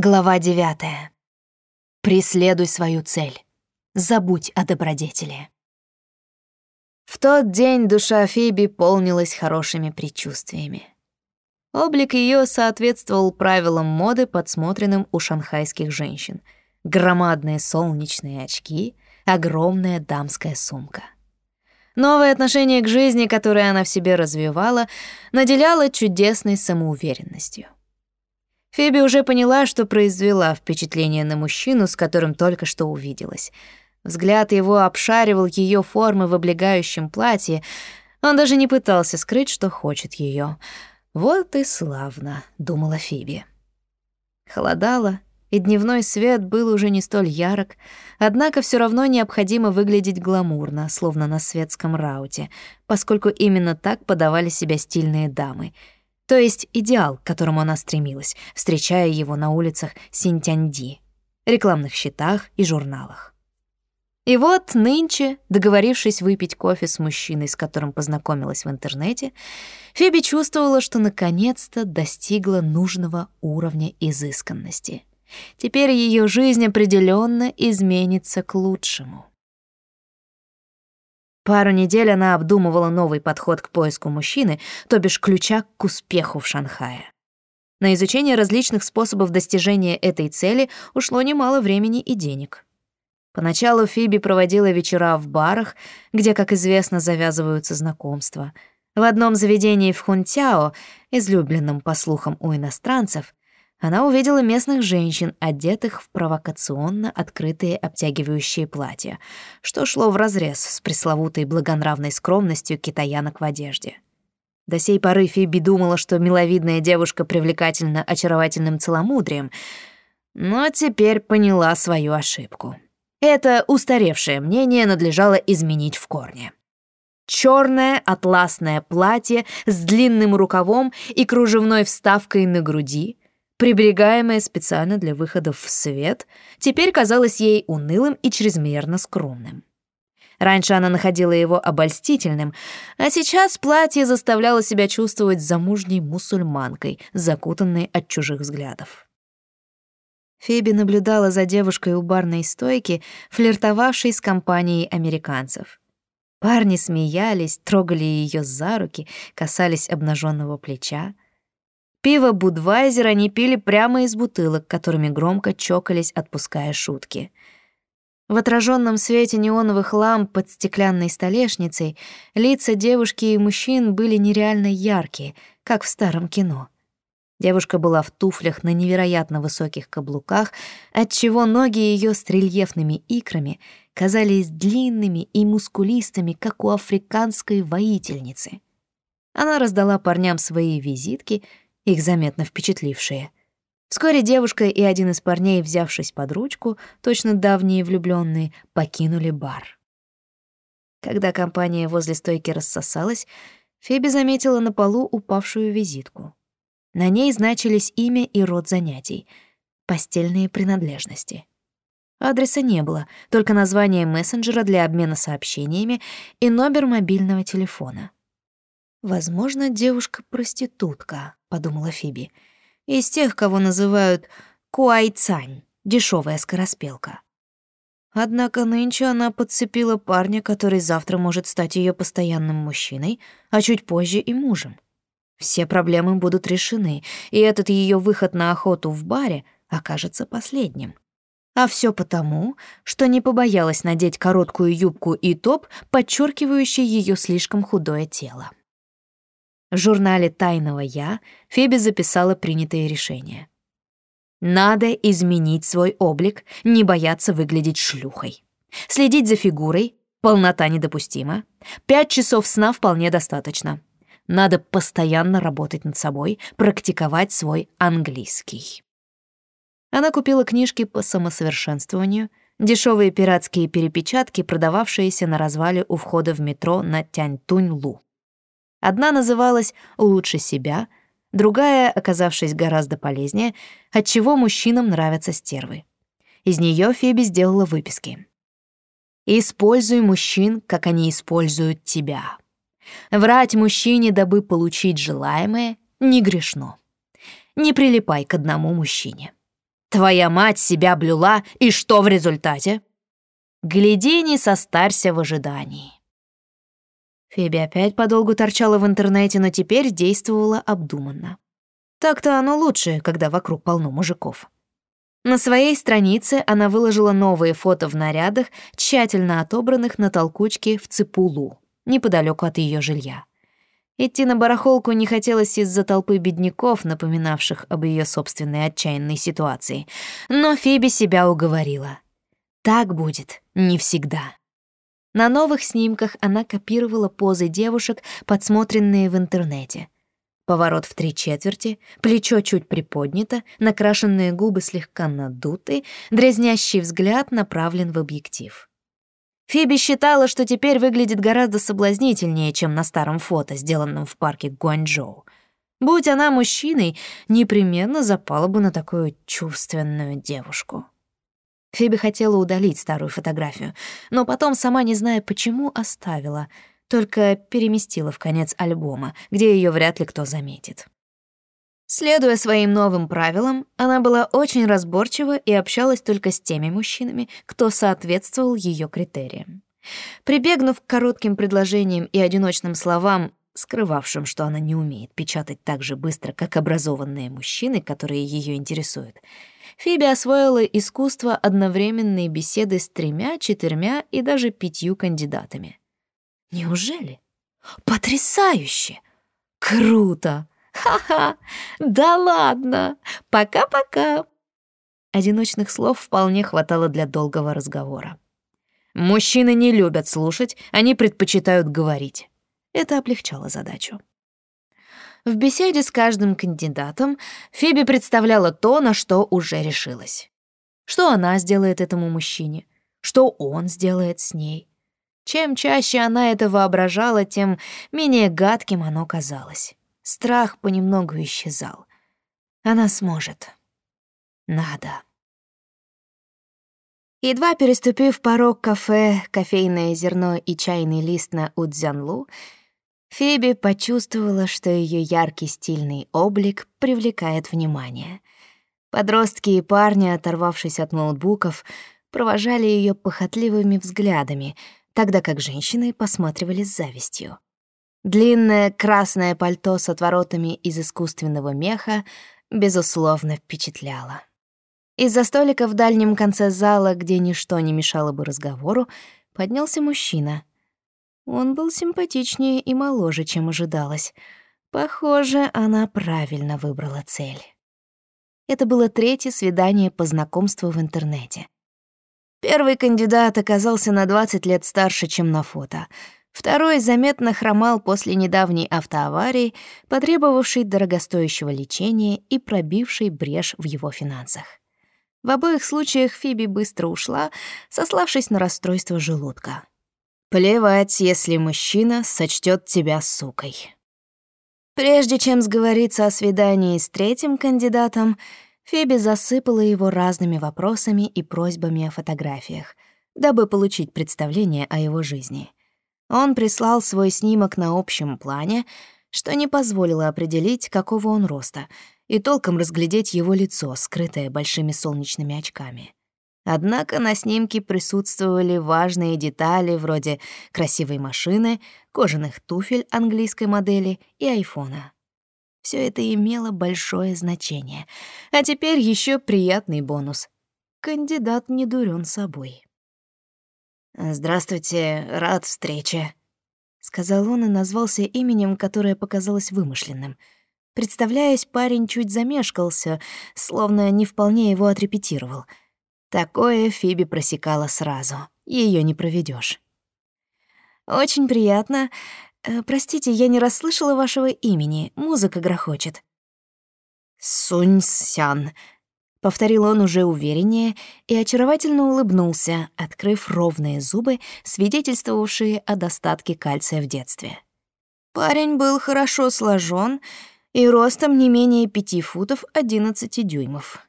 Глава девятая. Преследуй свою цель. Забудь о добродетели. В тот день душа Фиби полнилась хорошими предчувствиями. Облик ее соответствовал правилам моды, подсмотренным у шанхайских женщин. Громадные солнечные очки, огромная дамская сумка. Новое отношение к жизни, которое она в себе развивала, наделяло чудесной самоуверенностью. Фиби уже поняла, что произвела впечатление на мужчину, с которым только что увиделась. Взгляд его обшаривал ее формы в облегающем платье. Он даже не пытался скрыть, что хочет ее. «Вот и славно», — думала Фиби. Холодало, и дневной свет был уже не столь ярок, однако все равно необходимо выглядеть гламурно, словно на светском рауте, поскольку именно так подавали себя стильные дамы — то есть идеал, к которому она стремилась, встречая его на улицах Синтянди, рекламных щитах и журналах. И вот нынче, договорившись выпить кофе с мужчиной, с которым познакомилась в интернете, Фиби чувствовала, что наконец-то достигла нужного уровня изысканности. Теперь ее жизнь определенно изменится к лучшему. Пару недель она обдумывала новый подход к поиску мужчины, то бишь ключа к успеху в Шанхае. На изучение различных способов достижения этой цели ушло немало времени и денег. Поначалу Фиби проводила вечера в барах, где, как известно, завязываются знакомства. В одном заведении в Хунтяо, излюбленном по слухам у иностранцев, она увидела местных женщин, одетых в провокационно открытые обтягивающие платья, что шло вразрез с пресловутой благонравной скромностью китаянок в одежде. До сей поры Фиби думала, что миловидная девушка привлекательна очаровательным целомудрием, но теперь поняла свою ошибку. Это устаревшее мнение надлежало изменить в корне. Черное атласное платье с длинным рукавом и кружевной вставкой на груди — приберегаемое специально для выходов в свет, теперь казалось ей унылым и чрезмерно скромным. Раньше она находила его обольстительным, а сейчас платье заставляло себя чувствовать замужней мусульманкой, закутанной от чужих взглядов. Фиби наблюдала за девушкой у барной стойки, флиртовавшей с компанией американцев. Парни смеялись, трогали ее за руки, касались обнаженного плеча. Пиво Будвайзер они пили прямо из бутылок, которыми громко чокались, отпуская шутки. В отраженном свете неоновых ламп под стеклянной столешницей лица девушки и мужчин были нереально яркие, как в старом кино. Девушка была в туфлях на невероятно высоких каблуках, отчего ноги ее с рельефными икрами казались длинными и мускулистыми, как у африканской воительницы. Она раздала парням свои визитки — их заметно впечатлившие. Вскоре девушка и один из парней, взявшись под ручку, точно давние влюбленные, покинули бар. Когда компания возле стойки рассосалась, Феби заметила на полу упавшую визитку. На ней значились имя и род занятий, постельные принадлежности. Адреса не было, только название мессенджера для обмена сообщениями и номер мобильного телефона. Возможно, девушка-проститутка, подумала Фиби. Из тех, кого называют куайцань, дешевая скороспелка. Однако нынче она подцепила парня, который завтра может стать ее постоянным мужчиной, а чуть позже и мужем. Все проблемы будут решены, и этот ее выход на охоту в баре окажется последним. А все потому, что не побоялась надеть короткую юбку и топ, подчеркивающий ее слишком худое тело. В журнале «Тайного я» Феби записала принятые решения. Надо изменить свой облик, не бояться выглядеть шлюхой. Следить за фигурой, полнота недопустима. Пять часов сна вполне достаточно. Надо постоянно работать над собой, практиковать свой английский. Она купила книжки по самосовершенствованию, дешевые пиратские перепечатки, продававшиеся на развале у входа в метро на Тяньтунь-Лу. Одна называлась «Лучше себя», другая, оказавшись гораздо полезнее, отчего мужчинам нравятся стервы. Из нее Феби сделала выписки. «Используй мужчин, как они используют тебя. Врать мужчине, дабы получить желаемое, не грешно. Не прилипай к одному мужчине. Твоя мать себя блюла, и что в результате? Гляди, не состарься в ожидании. Феби опять подолгу торчала в интернете, но теперь действовала обдуманно. Так-то оно лучше, когда вокруг полно мужиков. На своей странице она выложила новые фото в нарядах, тщательно отобранных на толкучке в Ципулу, неподалеку от ее жилья. Идти на барахолку не хотелось из-за толпы бедняков, напоминавших об ее собственной отчаянной ситуации. Но Фиби себя уговорила. Так будет не всегда. На новых снимках она копировала позы девушек, подсмотренные в интернете. Поворот в три четверти, плечо чуть приподнято, накрашенные губы слегка надуты, дразнящий взгляд направлен в объектив. Фиби считала, что теперь выглядит гораздо соблазнительнее, чем на старом фото, сделанном в парке Гуанчжоу. Будь она мужчиной, непременно запала бы на такую чувственную девушку. Фиби хотела удалить старую фотографию, но потом, сама не зная почему, оставила, только переместила в конец альбома, где ее вряд ли кто заметит. Следуя своим новым правилам, она была очень разборчива и общалась только с теми мужчинами, кто соответствовал ее критериям. Прибегнув к коротким предложениям и одиночным словам, скрывавшим, что она не умеет печатать так же быстро, как образованные мужчины, которые ее интересуют, Фиби освоила искусство одновременной беседы с тремя, четырьмя и даже пятью кандидатами. Неужели? Потрясающе! Круто! «Ха-ха! Да ладно! Пока-пока!» Одиночных слов вполне хватало для долгого разговора. Мужчины не любят слушать, они предпочитают говорить. Это облегчало задачу. В беседе с каждым кандидатом Фиби представляла то, на что уже решилась. Что она сделает этому мужчине, что он сделает с ней. Чем чаще она это воображала, тем менее гадким оно казалось. Страх понемногу исчезал. Она сможет. Надо. Едва переступив порог кафе, кофейное зерно и чайный лист на Удзянлу, Фиби почувствовала, что ее яркий стильный облик привлекает внимание. Подростки и парни, оторвавшись от ноутбуков, провожали ее похотливыми взглядами, тогда как женщины посматривали с завистью. Длинное красное пальто с отворотами из искусственного меха безусловно впечатляло. Из-за столика в дальнем конце зала, где ничто не мешало бы разговору, поднялся мужчина. Он был симпатичнее и моложе, чем ожидалось. Похоже, она правильно выбрала цель. Это было третье свидание по знакомству в интернете. Первый кандидат оказался на 20 лет старше, чем на фото — Второй заметно хромал после недавней автоаварии, потребовавшей дорогостоящего лечения и пробившей брешь в его финансах. В обоих случаях Фиби быстро ушла, сославшись на расстройство желудка. «Плевать, если мужчина сочтет тебя сукой». Прежде чем сговориться о свидании с третьим кандидатом, Фиби засыпала его разными вопросами и просьбами о фотографиях, дабы получить представление о его жизни — он прислал свой снимок на общем плане, что не позволило определить, какого он роста, и толком разглядеть его лицо, скрытое большими солнечными очками. Однако на снимке присутствовали важные детали вроде красивой машины, кожаных туфель английской модели и айфона. Все это имело большое значение. А теперь еще приятный бонус. Кандидат не дурен собой. «Здравствуйте, рад встрече», — сказал он и назвался именем, которое показалось вымышленным. Представляясь, парень чуть замешкался, словно не вполне его отрепетировал. Такое Фиби просекала сразу. Ее не проведешь. «Очень приятно. Э, простите, я не расслышала вашего имени. Музыка грохочет». «Сунь-сян», — повторил он уже увереннее и очаровательно улыбнулся, открыв ровные зубы, свидетельствовавшие о достатке кальция в детстве. Парень был хорошо сложен и ростом не менее пяти футов одиннадцати дюймов.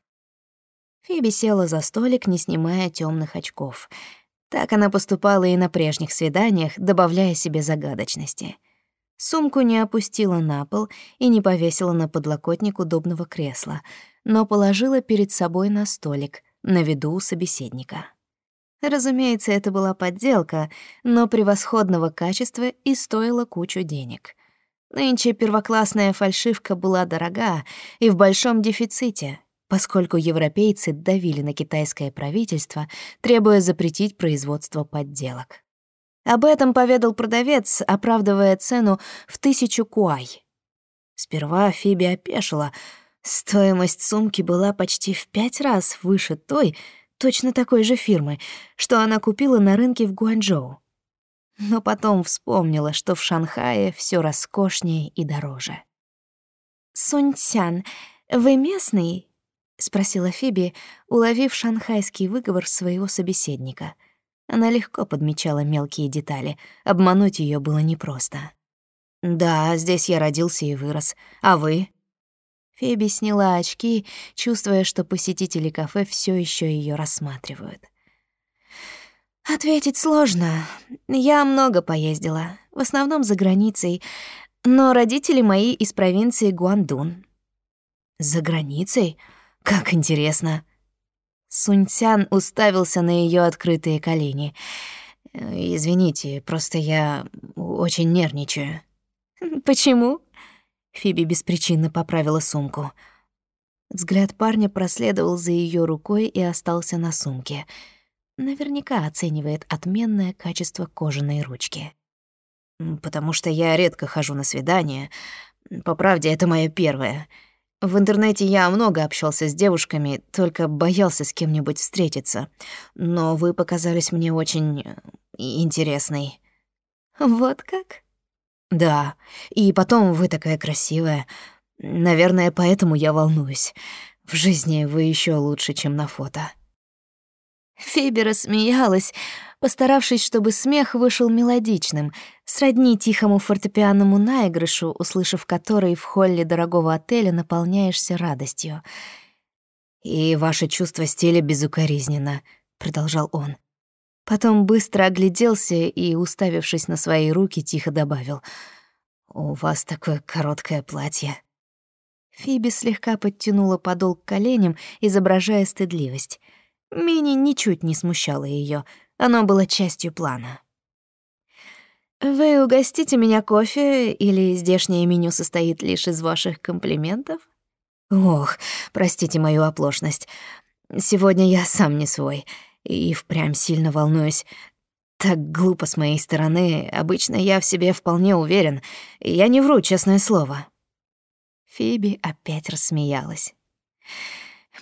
Фиби села за столик, не снимая темных очков. Так она поступала и на прежних свиданиях, добавляя себе загадочности. Сумку не опустила на пол и не повесила на подлокотник удобного кресла, но положила перед собой на столик, на виду у собеседника. Разумеется, это была подделка, но превосходного качества и стоила кучу денег. Нынче первоклассная фальшивка была дорога и в большом дефиците, поскольку европейцы давили на китайское правительство, требуя запретить производство подделок. Об этом поведал продавец, оправдывая цену в тысячу куай. Сперва Фиби опешила. Стоимость сумки была почти в пять раз выше той, точно такой же фирмы, что она купила на рынке в Гуанчжоу. Но потом вспомнила, что в Шанхае все роскошнее и дороже. «Сунь-цян, вы местный?» — спросила Фиби, уловив шанхайский выговор своего собеседника. Она легко подмечала мелкие детали, обмануть ее было непросто. «Да, здесь я родился и вырос. А вы?» Феби сняла очки, чувствуя, что посетители кафе все еще ее рассматривают. Ответить сложно. Я много поездила, в основном за границей, но родители мои из провинции Гуандун. За границей? Как интересно. Суньцян уставился на ее открытые колени. Извините, просто я очень нервничаю. Почему? Фиби беспричинно поправила сумку. Взгляд парня проследовал за ее рукой и остался на сумке. Наверняка оценивает отменное качество кожаной ручки. «Потому что я редко хожу на свидания. По правде, это моё первое. В интернете я много общался с девушками, только боялся с кем-нибудь встретиться. Но вы показались мне очень э, интересной». «Вот как?» Да, и потом вы такая красивая. Наверное, поэтому я волнуюсь. В жизни вы еще лучше, чем на фото. Фиби рассмеялась, постаравшись, чтобы смех вышел мелодичным, сродни тихому фортепианному наигрышу, услышав который в холле дорогого отеля наполняешься радостью. «И ваше чувство стиля безукоризненно», — продолжал он. Потом быстро огляделся и, уставившись на свои руки, тихо добавил. «У вас такое короткое платье». Фиби слегка подтянула подол к коленям, изображая стыдливость. Мини ничуть не смущало ее, оно было частью плана. «Вы угостите меня кофе, или здешнее меню состоит лишь из ваших комплиментов?» «Ох, простите мою оплошность. Сегодня я сам не свой и впрямь сильно волнуюсь. Так глупо с моей стороны, обычно я в себе вполне уверен, я не вру, честное слово». Фиби опять рассмеялась.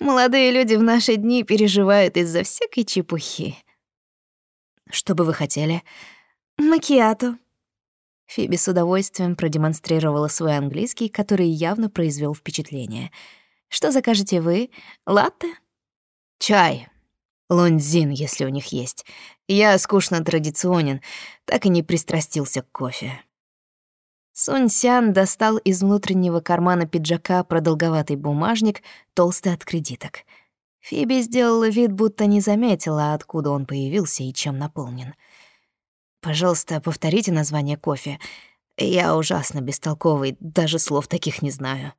«Молодые люди в наши дни переживают из-за всякой чепухи». «Что бы вы хотели?» «Макиато». Фиби с удовольствием продемонстрировала свой английский, который явно произвел впечатление. «Что закажете вы? Латте?» «Чай», Лонзин, если у них есть. Я скучно традиционен, так и не пристрастился к кофе. Сунь Сян достал из внутреннего кармана пиджака продолговатый бумажник, толстый от кредиток. Фиби сделала вид, будто не заметила, откуда он появился и чем наполнен. «Пожалуйста, повторите название кофе. Я ужасно бестолковый, даже слов таких не знаю».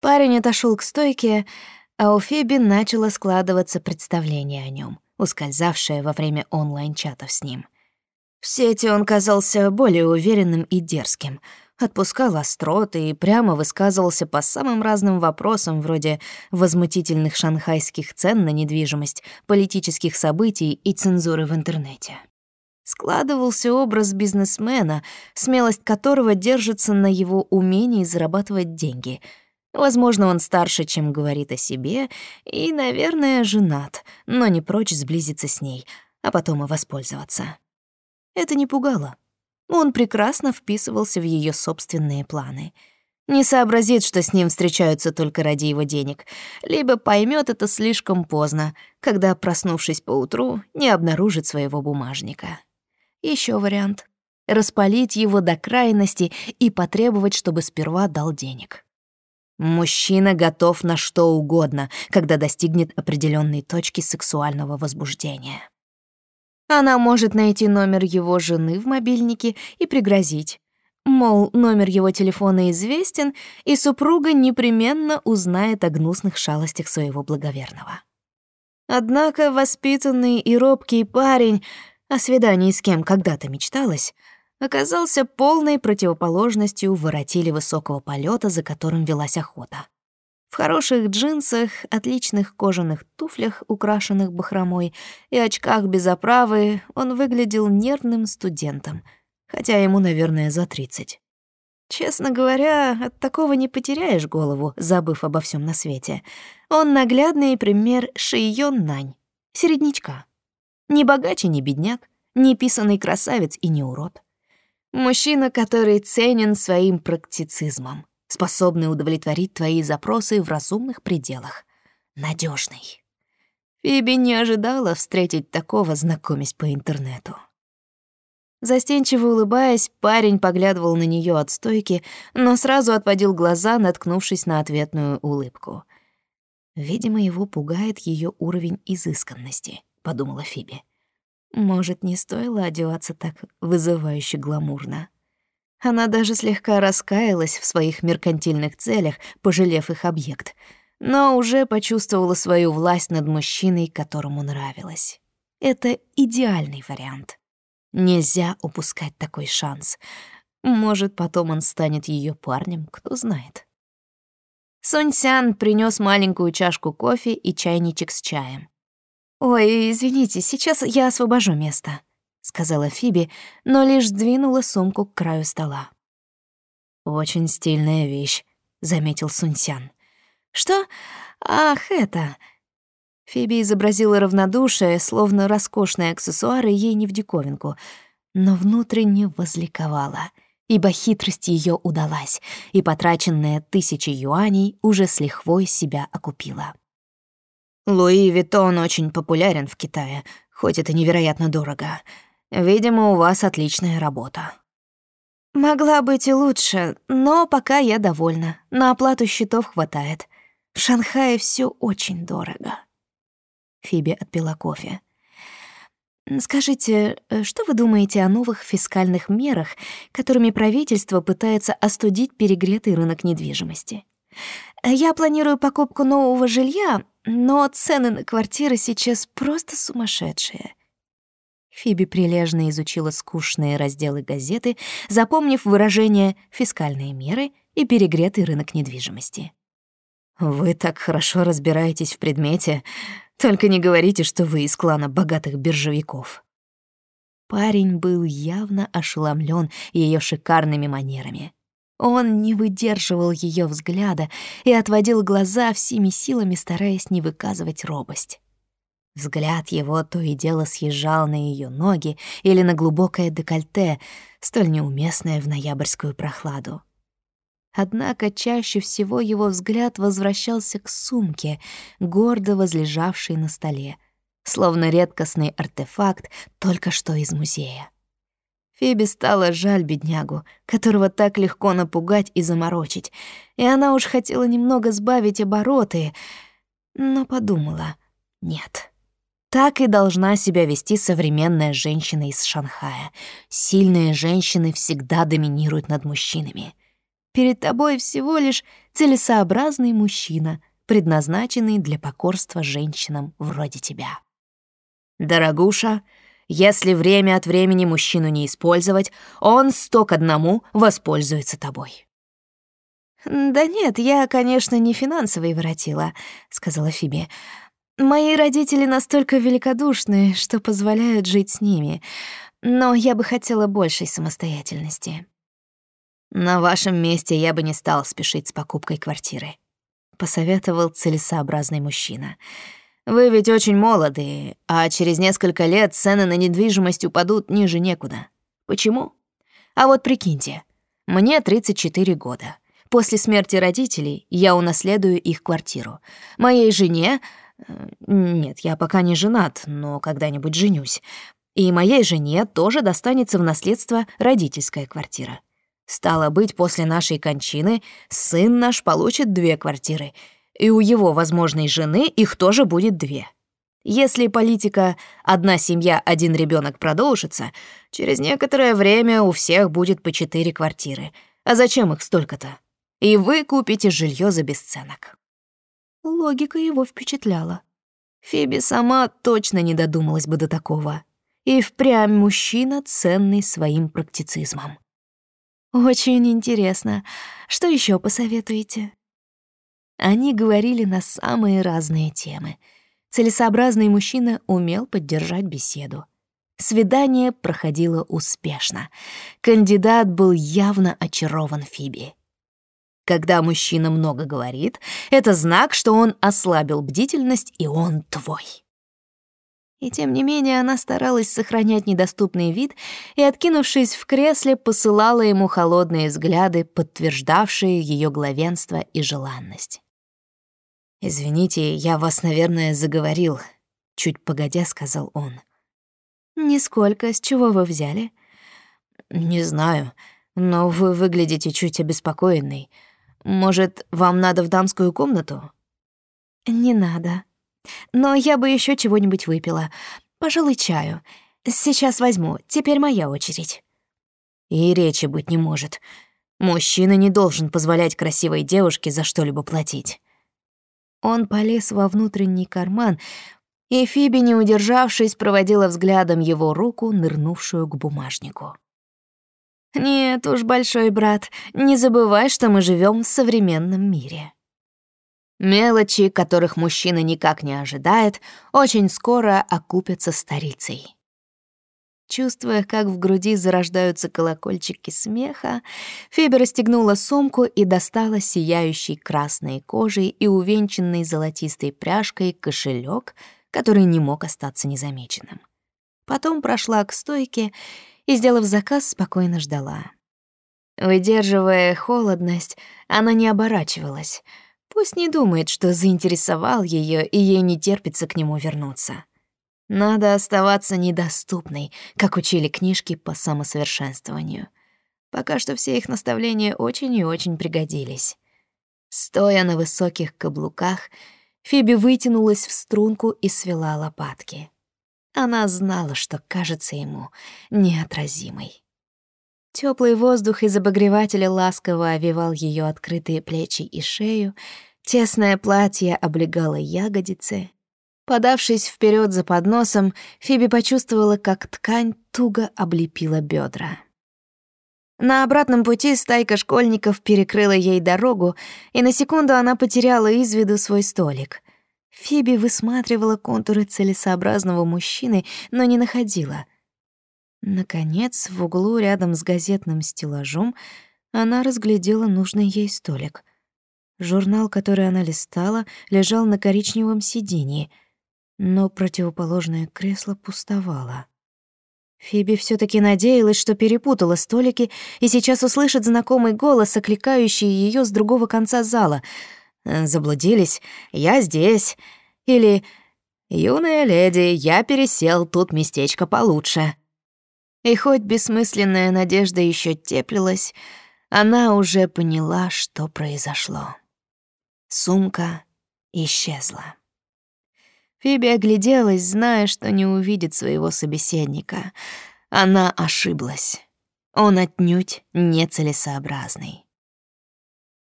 Парень отошел к стойке, а у Феби начало складываться представление о нем, ускользавшее во время онлайн-чатов с ним. В сети он казался более уверенным и дерзким, отпускал остроты и прямо высказывался по самым разным вопросам, вроде возмутительных шанхайских цен на недвижимость, политических событий и цензуры в интернете. Складывался образ бизнесмена, смелость которого держится на его умении зарабатывать деньги — Возможно, он старше, чем говорит о себе, и, наверное, женат, но не прочь сблизиться с ней, а потом и воспользоваться. Это не пугало. Он прекрасно вписывался в ее собственные планы. Не сообразит, что с ним встречаются только ради его денег, либо поймет это слишком поздно, когда, проснувшись поутру, не обнаружит своего бумажника. Еще вариант — распалить его до крайности и потребовать, чтобы сперва дал денег. Мужчина готов на что угодно, когда достигнет определенной точки сексуального возбуждения. Она может найти номер его жены в мобильнике и пригрозить. Мол, номер его телефона известен, и супруга непременно узнает о гнусных шалостях своего благоверного. Однако воспитанный и робкий парень, о свидании с кем когда-то мечталось, оказался полной противоположностью воротили высокого полета, за которым велась охота. В хороших джинсах, отличных кожаных туфлях, украшенных бахромой, и очках без оправы он выглядел нервным студентом — хотя ему, наверное, за тридцать. Честно говоря, от такого не потеряешь голову, забыв обо всем на свете. Он наглядный пример Шиён Нань, середнячка. Ни богаче, ни бедняк, ни писанный красавец и не урод. Мужчина, который ценен своим практицизмом, способный удовлетворить твои запросы в разумных пределах. надежный. Фиби не ожидала встретить такого, знакомясь по интернету. Застенчиво улыбаясь, парень поглядывал на нее от стойки, но сразу отводил глаза, наткнувшись на ответную улыбку. «Видимо, его пугает ее уровень изысканности», — подумала Фиби. «Может, не стоило одеваться так вызывающе гламурно?» Она даже слегка раскаялась в своих меркантильных целях, пожалев их объект, но уже почувствовала свою власть над мужчиной, которому нравилась. Это идеальный вариант. Нельзя упускать такой шанс. Может, потом он станет ее парнем, кто знает. Сунь Сян принес маленькую чашку кофе и чайничек с чаем. «Ой, извините, сейчас я освобожу место», — сказала Фиби, но лишь сдвинула сумку к краю стола. «Очень стильная вещь», — заметил Сунь Сян. «Что? Ах, это...» Фиби изобразила равнодушие, словно роскошные аксессуары ей не в диковинку, но внутренне возликовала, ибо хитрость ее удалась, и потраченная тысячи юаней уже с лихвой себя окупила. «Луи Виттон очень популярен в Китае, хоть это невероятно дорого. Видимо, у вас отличная работа». «Могла быть и лучше, но пока я довольна. На оплату счетов хватает. В Шанхае все очень дорого». Фиби отпила кофе. «Скажите, э, что вы думаете о новых фискальных мерах, которыми правительство пытается остудить перегретый рынок недвижимости? Я планирую покупку нового жилья, но цены на квартиры сейчас просто сумасшедшие». Фиби прилежно изучила скучные разделы газеты, запомнив выражение «фискальные меры» и «перегретый рынок недвижимости». «Вы так хорошо разбираетесь в предмете. Только не говорите, что вы из клана богатых биржевиков». Парень был явно ошеломлен ее шикарными манерами. Он не выдерживал ее взгляда и отводил глаза всеми силами, стараясь не выказывать робость. Взгляд его то и дело съезжал на ее ноги или на глубокое декольте, столь неуместное в ноябрьскую прохладу. Однако чаще всего его взгляд возвращался к сумке, гордо возлежавшей на столе, словно редкостный артефакт только что из музея. Фиби стало жаль беднягу, которого так легко напугать и заморочить, и она уж хотела немного сбавить обороты, но подумала — нет. Так и должна себя вести современная женщина из Шанхая. Сильные женщины всегда доминируют над мужчинами — Перед тобой всего лишь целесообразный мужчина, предназначенный для покорства женщинам вроде тебя. Дорогуша, если время от времени мужчину не использовать, он сто к одному воспользуется тобой. «Да нет, я, конечно, не финансовый воротила», — сказала Фиби. «Мои родители настолько великодушны, что позволяют жить с ними, но я бы хотела большей самостоятельности». На вашем месте я бы не стал спешить с покупкой квартиры, посоветовал целесообразный мужчина. Вы ведь очень молоды, а через несколько лет цены на недвижимость упадут ниже некуда. Почему? А вот прикиньте, мне 34 года. После смерти родителей я унаследую их квартиру. Моей жене... Э, нет, я пока не женат, но когда-нибудь женюсь. И моей жене тоже достанется в наследство родительская квартира. Стало быть, после нашей кончины сын наш получит две квартиры, и у его возможной жены их тоже будет две. Если политика «одна семья, один ребенок продолжится, Через некоторое время у всех будет по четыре квартиры. А зачем их столько-то? И вы купите жилье за бесценок. Логика его впечатляла. Фиби сама точно не додумалась бы до такого. И впрямь мужчина, ценный своим практицизмом. Очень интересно. Что еще посоветуете? Они говорили на самые разные темы. Целесообразный мужчина умел поддержать беседу. Свидание проходило успешно. Кандидат был явно очарован Фиби. Когда мужчина много говорит, это знак, что он ослабил бдительность, и он твой. И тем не менее она старалась сохранять недоступный вид и, откинувшись в кресле, посылала ему холодные взгляды, подтверждавшие ее главенство и желанность. «Извините, я вас, наверное, заговорил», — чуть погодя сказал он. «Нисколько. С чего вы взяли?» «Не знаю, но вы выглядите чуть обеспокоенной. Может, вам надо в дамскую комнату?» «Не надо. Но я бы еще чего-нибудь выпила. Пожалуй, чаю. Сейчас возьму. Теперь моя очередь». И речи быть не может. Мужчина не должен позволять красивой девушке за что-либо платить. Он полез во внутренний карман, и Фиби, не удержавшись, проводила взглядом его руку, нырнувшую к бумажнику. «Нет уж, большой брат, не забывай, что мы живем в современном мире». Мелочи, которых мужчина никак не ожидает, очень скоро окупятся старицей. Чувствуя, как в груди зарождаются колокольчики смеха, Фиби расстегнула сумку и достала сияющий красной кожей и увенчанный золотистой пряжкой кошелек, который не мог остаться незамеченным. Потом прошла к стойке и, сделав заказ, спокойно ждала. Выдерживая холодность, она не оборачивалась. Пусть не думает, что заинтересовал ее, и ей не терпится к нему вернуться. Надо оставаться недоступной, как учили книжки по самосовершенствованию. Пока что все их наставления очень и очень пригодились. Стоя на высоких каблуках, Фиби вытянулась в струнку и свела лопатки. Она знала, что кажется ему неотразимой. Теплый воздух из обогревателя ласково овивал ее открытые плечи и шею, тесное платье облегало ягодицы. Подавшись вперед за подносом, Фиби почувствовала, как ткань туго облепила бедра. На обратном пути стайка школьников перекрыла ей дорогу, и на секунду она потеряла из виду свой столик. Фиби высматривала контуры целесообразного мужчины, но не находила. Наконец, в углу рядом с газетным стеллажом она разглядела нужный ей столик. Журнал, который она листала, лежал на коричневом сиденье, но противоположное кресло пустовало. Фиби все таки надеялась, что перепутала столики и сейчас услышит знакомый голос, окликающий ее с другого конца зала — заблудились, я здесь. Или «Юная леди, я пересел, тут местечко получше». И хоть бессмысленная надежда еще теплилась, она уже поняла, что произошло. Сумка исчезла. Фиби огляделась, зная, что не увидит своего собеседника. Она ошиблась. Он отнюдь нецелесообразный.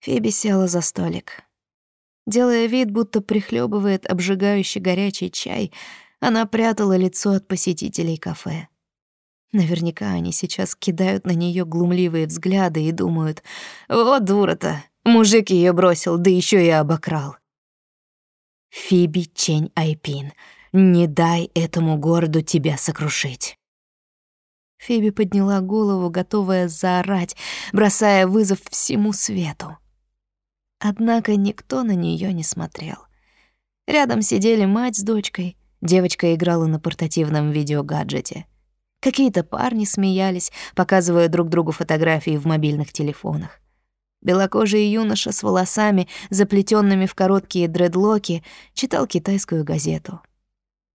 Фиби села за столик. Делая вид, будто прихлебывает обжигающий горячий чай, она прятала лицо от посетителей кафе. Наверняка они сейчас кидают на нее глумливые взгляды и думают, «Вот дура-то, мужик ее бросил, да еще и обокрал». Фиби Чень Айпин, не дай этому городу тебя сокрушить. Фиби подняла голову, готовая заорать, бросая вызов всему свету. Однако никто на нее не смотрел. Рядом сидели мать с дочкой, девочка играла на портативном видеогаджете. Какие-то парни смеялись, показывая друг другу фотографии в мобильных телефонах. Белокожий юноша с волосами, заплетенными в короткие дредлоки, читал китайскую газету.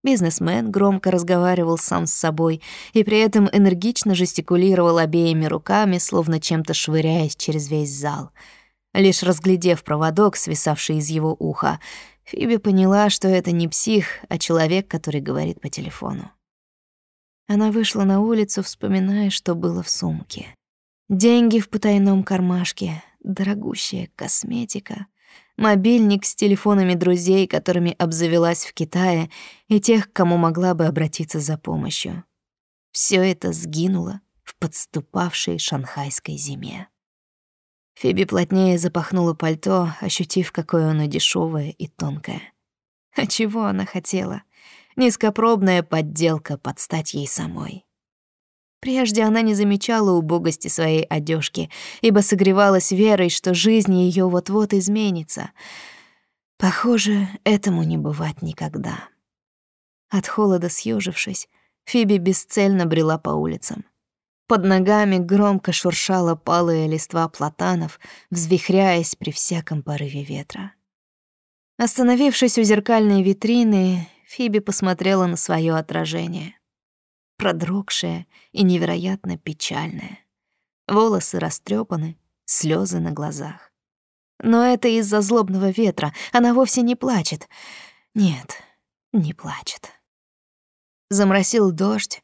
Бизнесмен громко разговаривал сам с собой и при этом энергично жестикулировал обеими руками, словно чем-то швыряясь через весь зал — Лишь разглядев проводок, свисавший из его уха, Фиби поняла, что это не псих, а человек, который говорит по телефону. Она вышла на улицу, вспоминая, что было в сумке. Деньги в потайном кармашке, дорогущая косметика, мобильник с телефонами друзей, которыми обзавелась в Китае, и тех, к кому могла бы обратиться за помощью. Все это сгинуло в подступавшей шанхайской зиме. Фиби плотнее запахнула пальто, ощутив, какое оно дешевое и тонкое. А чего она хотела? Низкопробная подделка под стать ей самой. Прежде она не замечала убогости своей одежки, ибо согревалась верой, что жизнь ее вот-вот изменится. Похоже, этому не бывать никогда. От холода съежившись, Фиби бесцельно брела по улицам. Под ногами громко шуршала палая листва платанов, взвихряясь при всяком порыве ветра. Остановившись у зеркальной витрины, Фиби посмотрела на свое отражение продрогшая и невероятно печальная. Волосы растрепаны, слезы на глазах. Но это из-за злобного ветра, она вовсе не плачет. Нет, не плачет. Замросил дождь,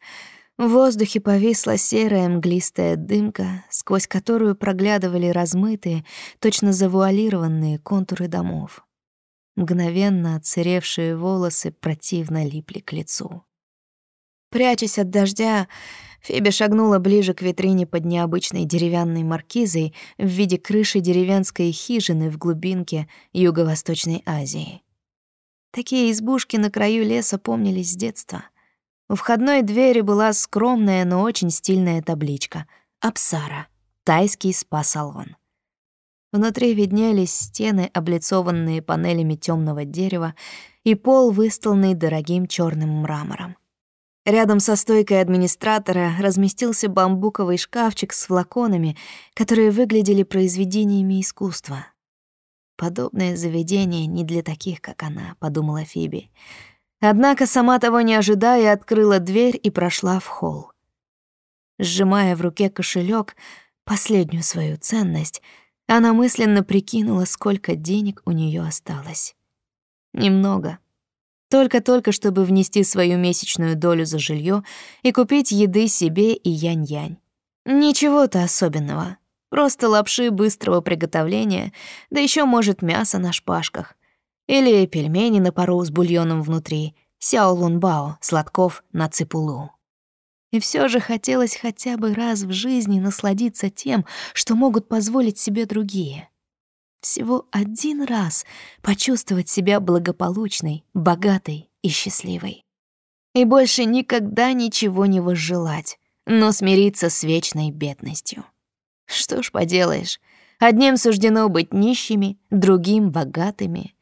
в воздухе повисла серая мглистая дымка, сквозь которую проглядывали размытые, точно завуалированные контуры домов. Мгновенно отсыревшие волосы противно липли к лицу. Прячась от дождя, Фиби шагнула ближе к витрине под необычной деревянной маркизой в виде крыши деревенской хижины в глубинке Юго-Восточной Азии. Такие избушки на краю леса помнились с детства. У входной двери была скромная, но очень стильная табличка «Апсара. Тайский спа-салон». Внутри виднелись стены, облицованные панелями темного дерева, и пол, выстланный дорогим черным мрамором. Рядом со стойкой администратора разместился бамбуковый шкафчик с флаконами, которые выглядели произведениями искусства. «Подобное заведение не для таких, как она», — подумала Фиби. Однако, сама того не ожидая, открыла дверь и прошла в холл. Сжимая в руке кошелек, последнюю свою ценность, она мысленно прикинула, сколько денег у нее осталось. Немного — только-только, чтобы внести свою месячную долю за жилье и купить еды себе и янь-янь. Ничего-то особенного. Просто лапши быстрого приготовления, да еще может мясо на шпажках. Или пельмени на пару с бульоном внутри, сяо лунбао, сладков на ципулу. И все же хотелось хотя бы раз в жизни насладиться тем, что могут позволить себе другие. Всего один раз почувствовать себя благополучной, богатой и счастливой. И больше никогда ничего не возжелать, но смириться с вечной бедностью. Что ж поделаешь, одним суждено быть нищими, другим — богатыми.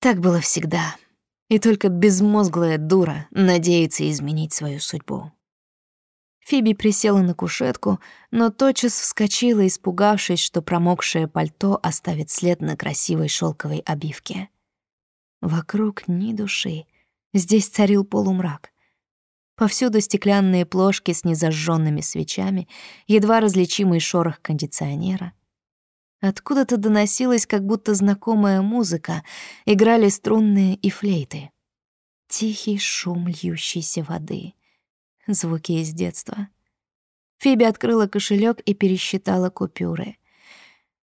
Так было всегда. И только безмозглая дура надеется изменить свою судьбу. Фиби присела на кушетку, но тотчас вскочила, испугавшись, что промокшее пальто оставит след на красивой шелковой обивке. Вокруг ни души. Здесь царил полумрак. Повсюду стеклянные плошки с незажженными свечами, едва различимый шорох кондиционера. Откуда-то доносилась как будто знакомая музыка, играли струнные и флейты. Тихий шум льющейся воды — Звуки из детства. Фиби открыла кошелек и пересчитала купюры.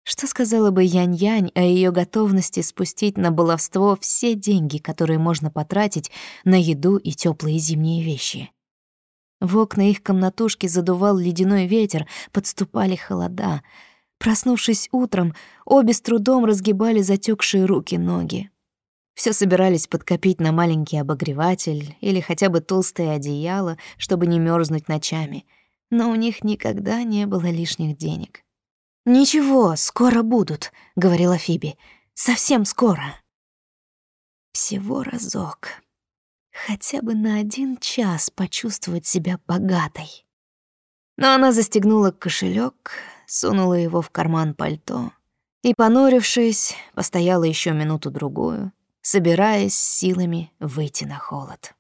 Что сказала бы Янь-Янь о ее готовности спустить на баловство все деньги, которые можно потратить на еду и теплые зимние вещи? В окна их комнатушки задувал ледяной ветер, подступали холода. Проснувшись утром, обе с трудом разгибали затекшие руки-ноги. Все собирались подкопить на маленький обогреватель или хотя бы толстое одеяло, чтобы не мерзнуть ночами. Но у них никогда не было лишних денег. «Ничего, скоро будут», — говорила Фиби. «Совсем скоро». Всего разок. Хотя бы на один час почувствовать себя богатой. Но она застегнула кошелек, сунула его в карман пальто и, понурившись, постояла еще минуту-другую, собираясь силами выйти на холод.